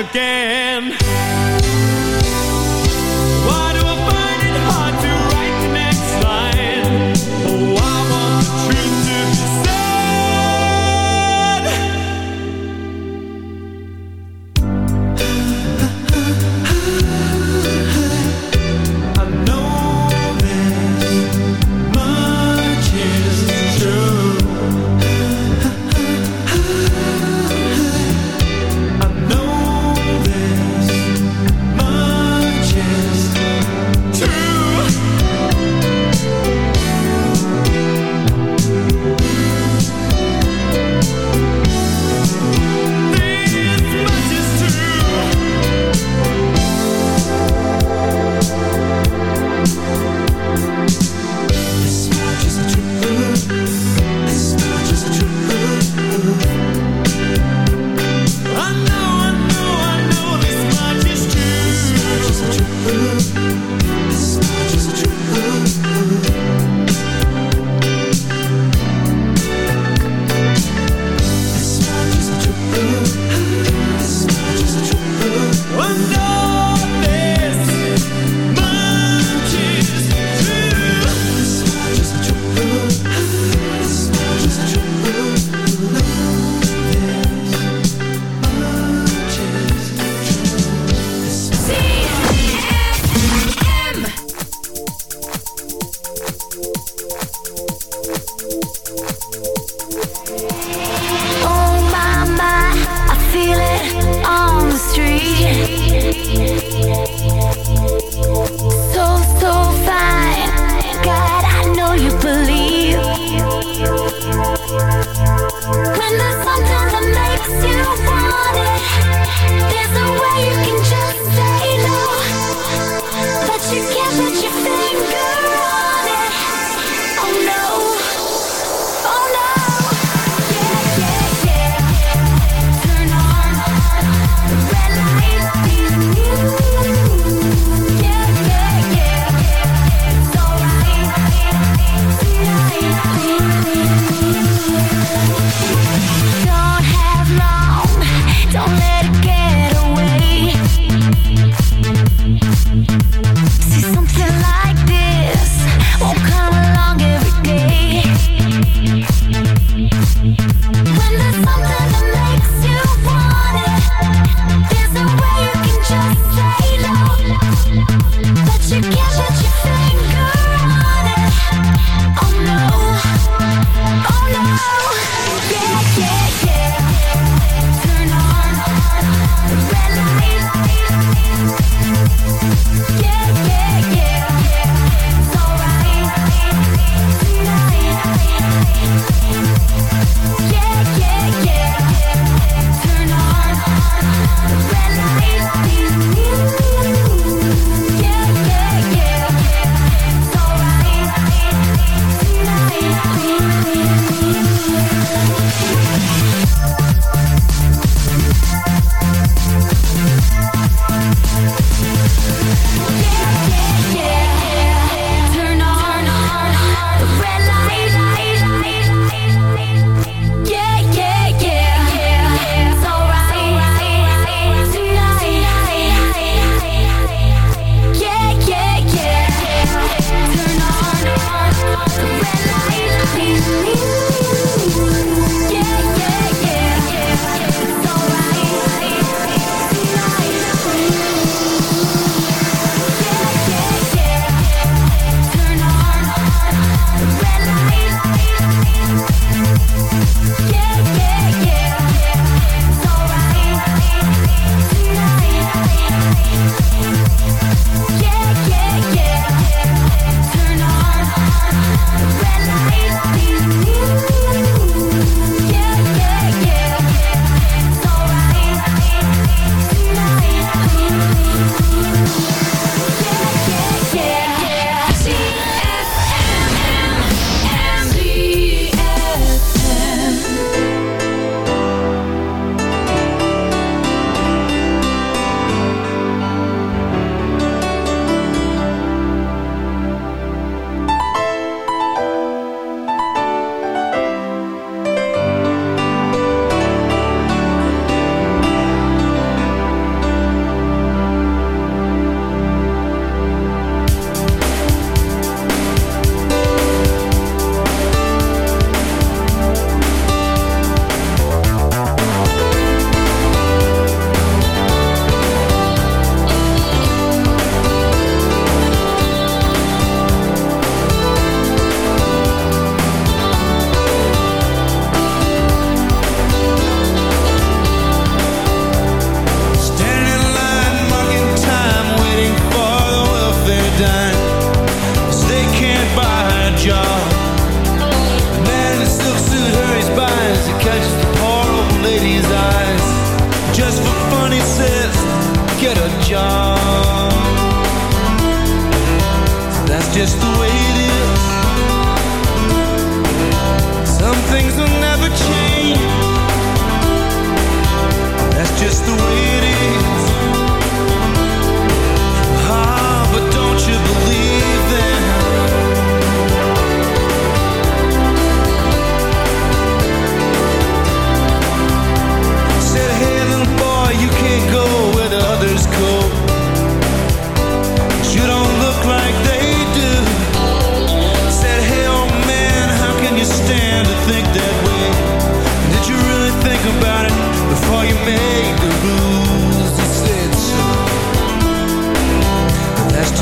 Again.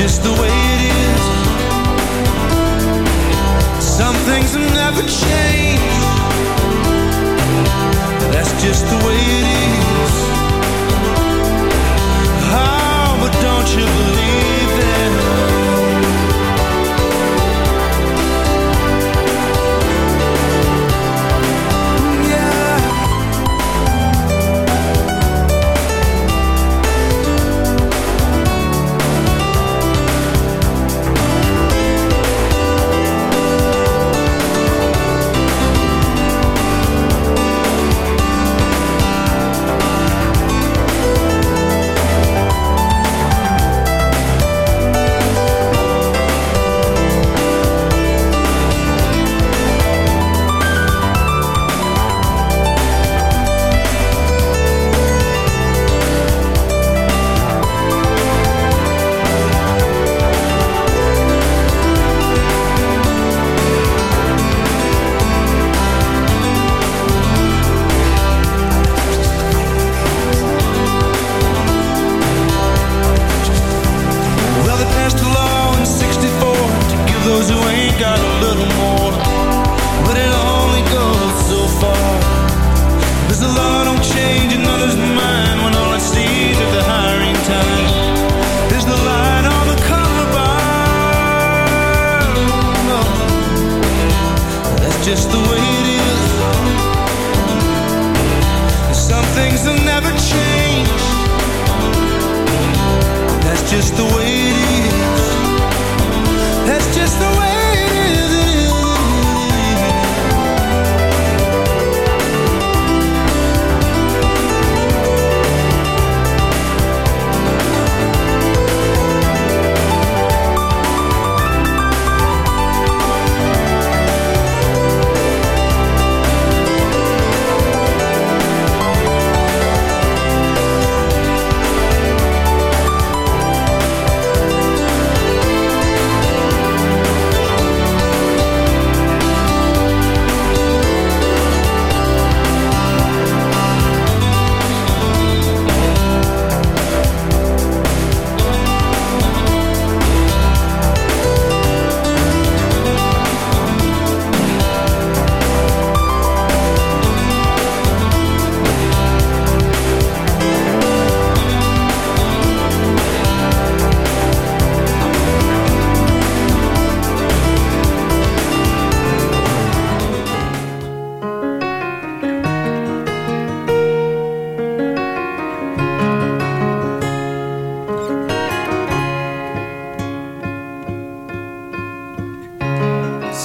Just the way it is. Some things will never change. That's just the way it is.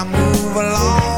I move along.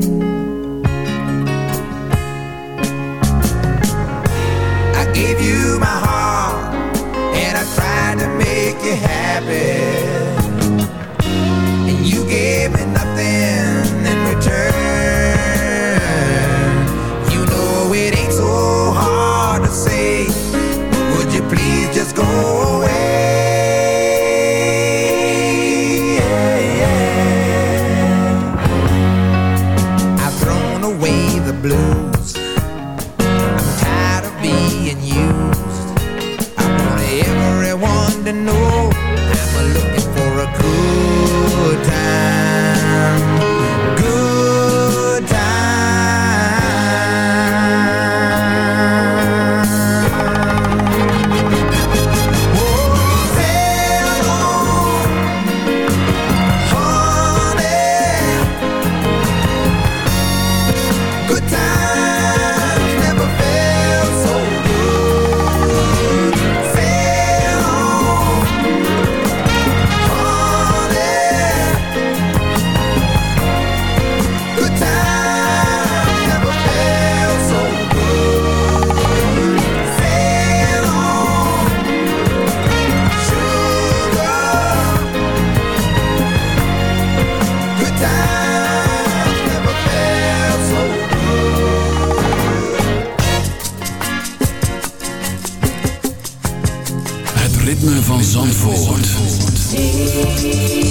You.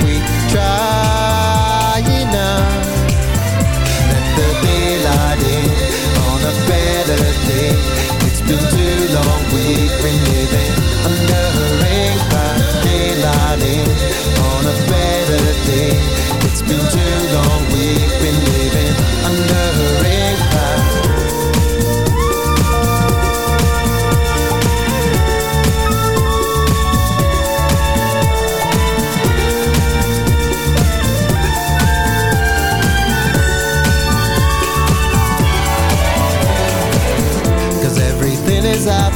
Been too long, We've been living.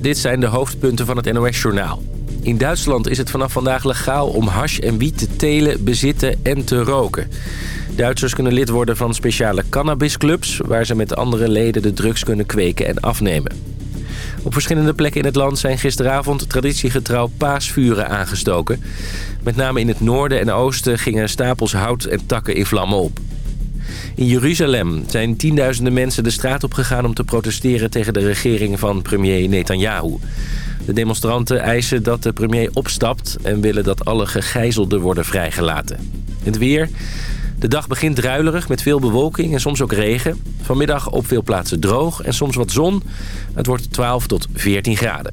Dit zijn de hoofdpunten van het NOS-journaal. In Duitsland is het vanaf vandaag legaal om hash en wiet te telen, bezitten en te roken. Duitsers kunnen lid worden van speciale cannabisclubs... waar ze met andere leden de drugs kunnen kweken en afnemen. Op verschillende plekken in het land zijn gisteravond traditiegetrouw paasvuren aangestoken. Met name in het noorden en oosten gingen stapels hout en takken in vlammen op. In Jeruzalem zijn tienduizenden mensen de straat op gegaan om te protesteren tegen de regering van premier Netanyahu. De demonstranten eisen dat de premier opstapt en willen dat alle gegijzelden worden vrijgelaten. Het weer. De dag begint druilerig met veel bewolking en soms ook regen. Vanmiddag op veel plaatsen droog en soms wat zon. Het wordt 12 tot 14 graden.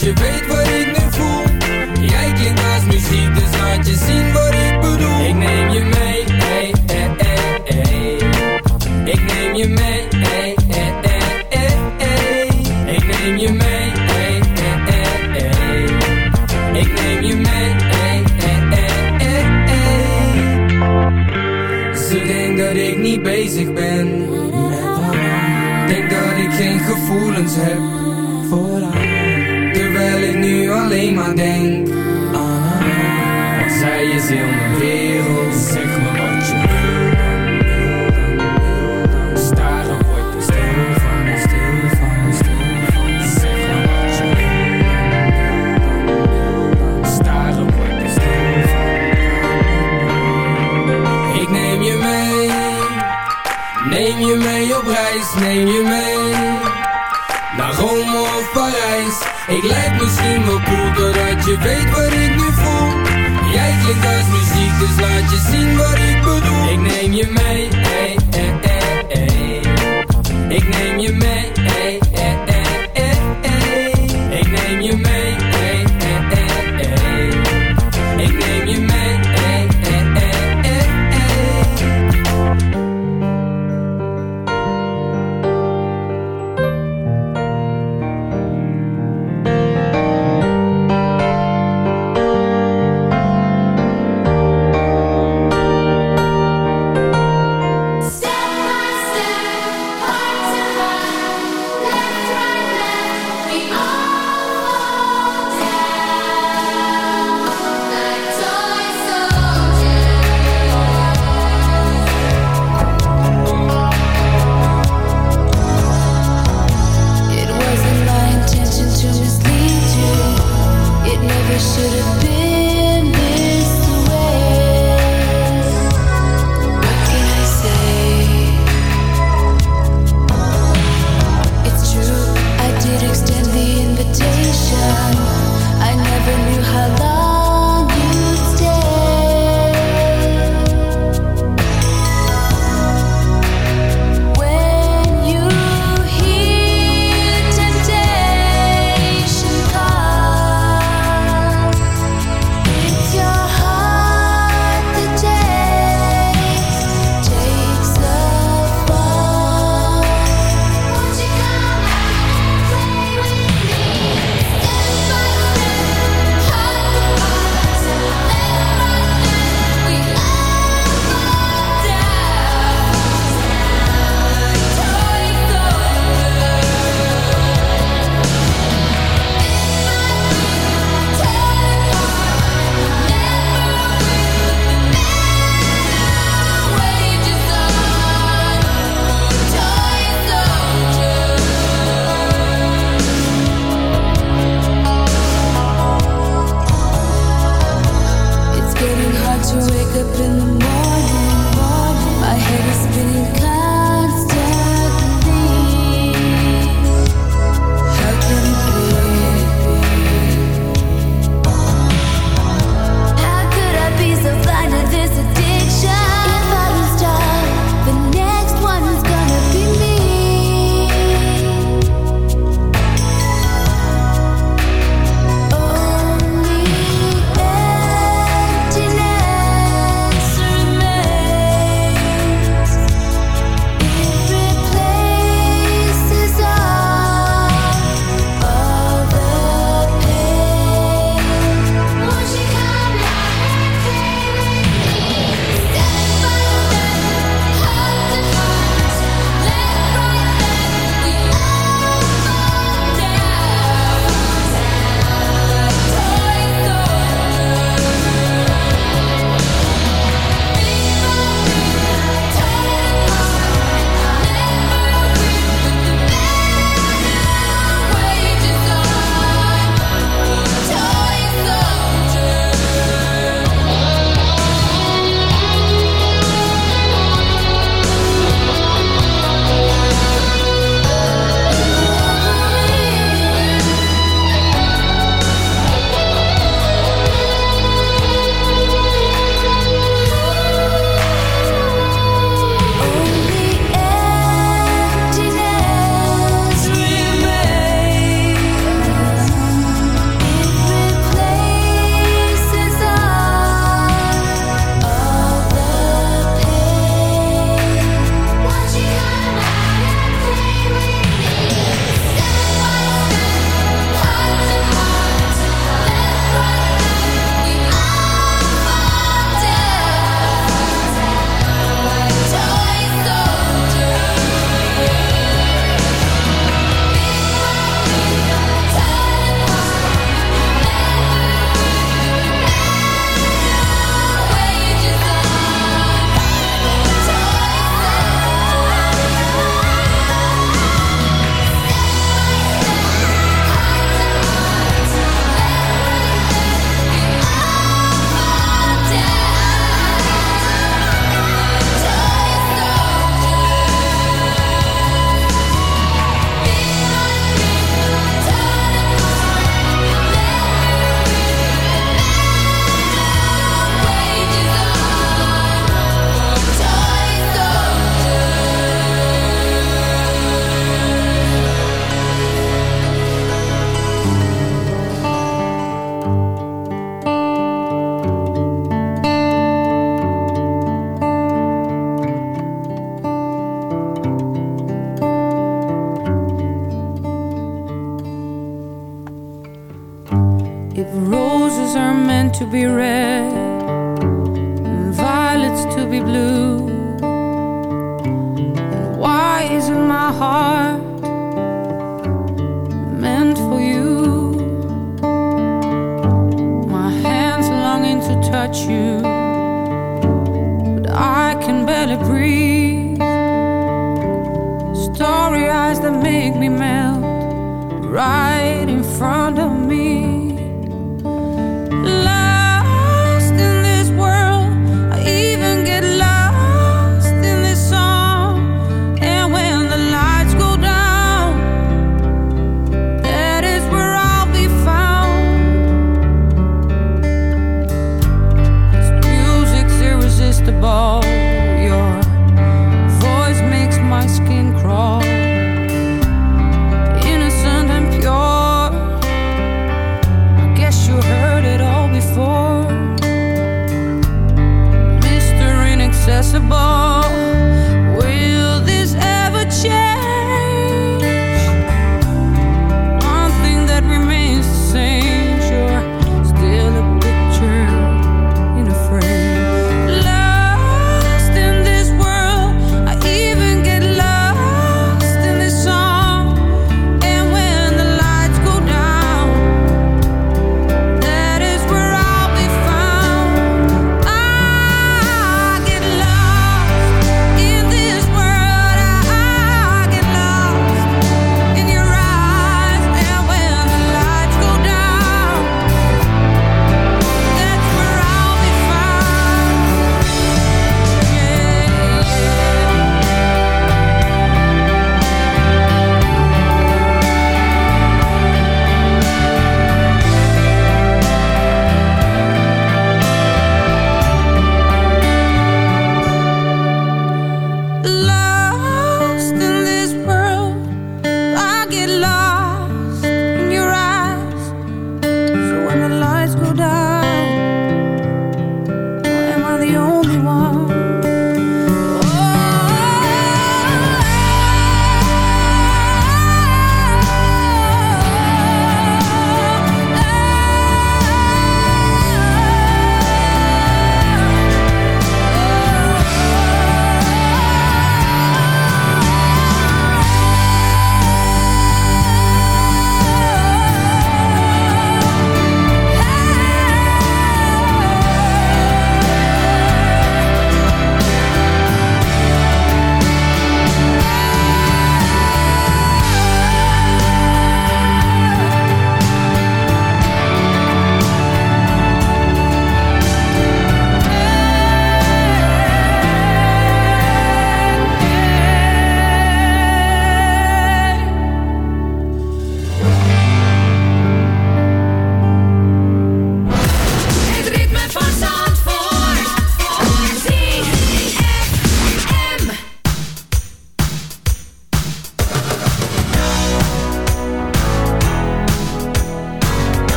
je weet wat ik nu voel. Jij klinkt als muziek Dus laat je zien wat ik Inaccessible.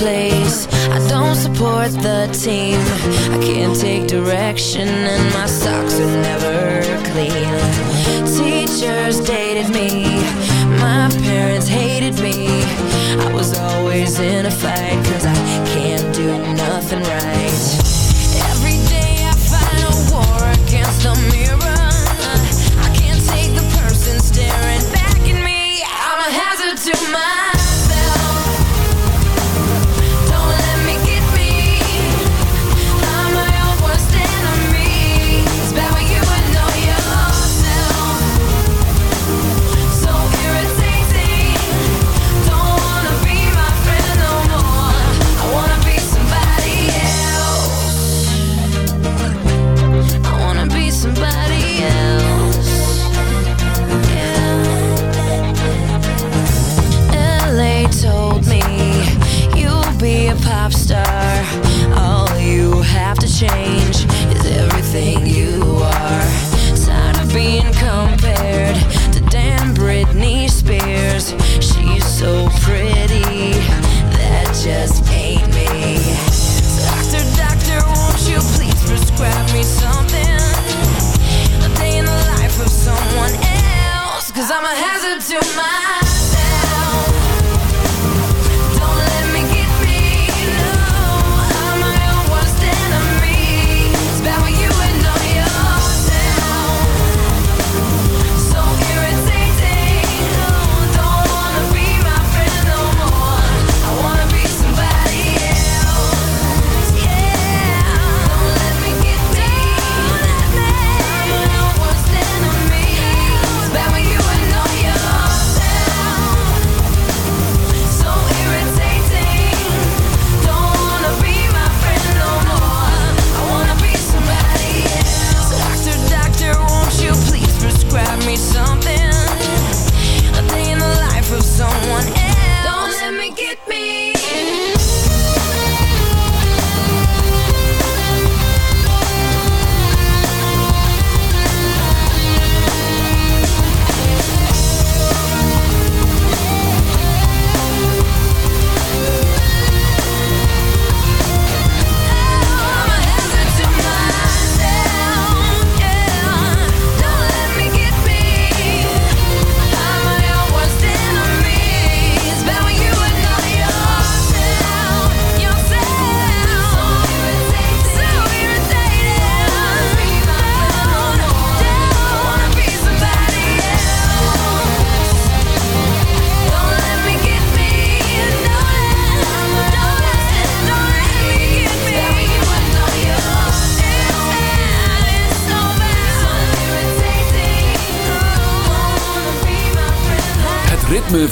place. I don't support the team. I can't take direction and my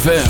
ZFM.